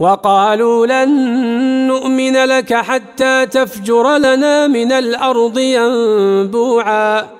وقالوا لن نؤمن لك حتى تفجر لنا من الأرض ينبوعا.